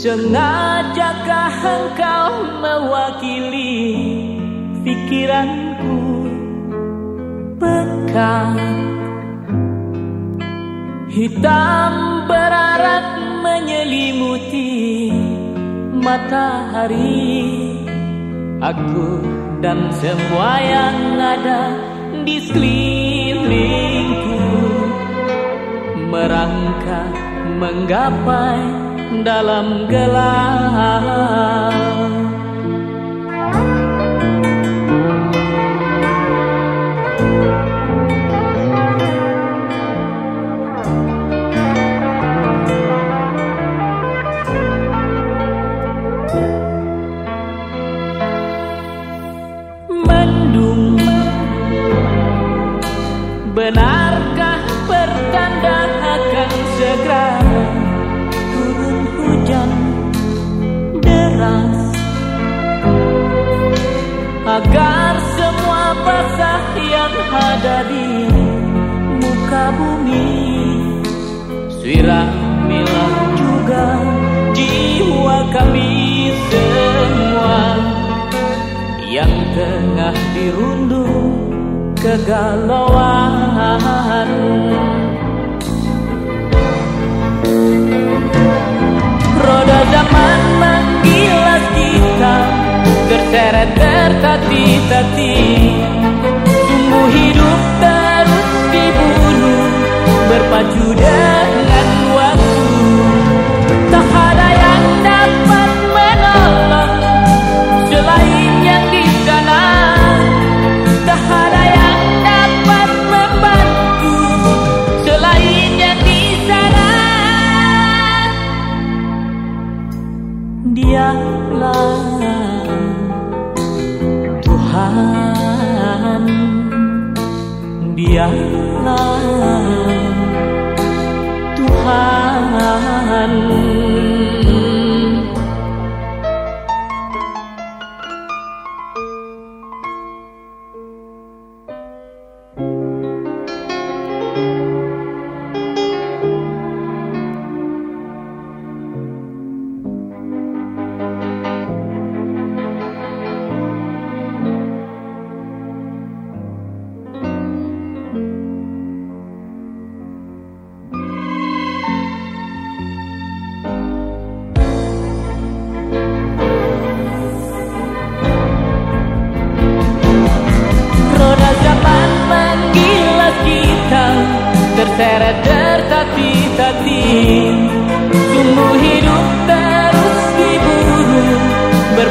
Sengajakah engkau mewakili pikiranku? Pekat. Hitam berarak menyelimuti matahari. Aku dan semua yang ada di sekelilingku Merangkak menggapai dalam gelap. Mendung Benarkah agar semua basah yang ada di muka bumi. Siramilah juga jiwa kami semua Yang tengah dirundung kegalauan tertati-tati Sungguh hidup terus dibunuh Berpacu dengan Tuhan Tuhan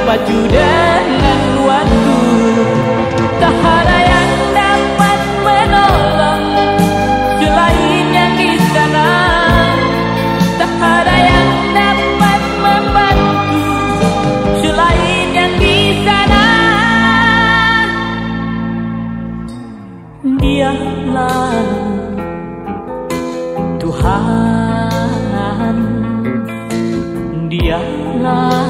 baju dengan waktu. Tak ada yang dapat menolong Selain yang di sana. Tak ada yang dapat membantu Selain yang di sana. Dia lalu Tuhan. Dia lalu.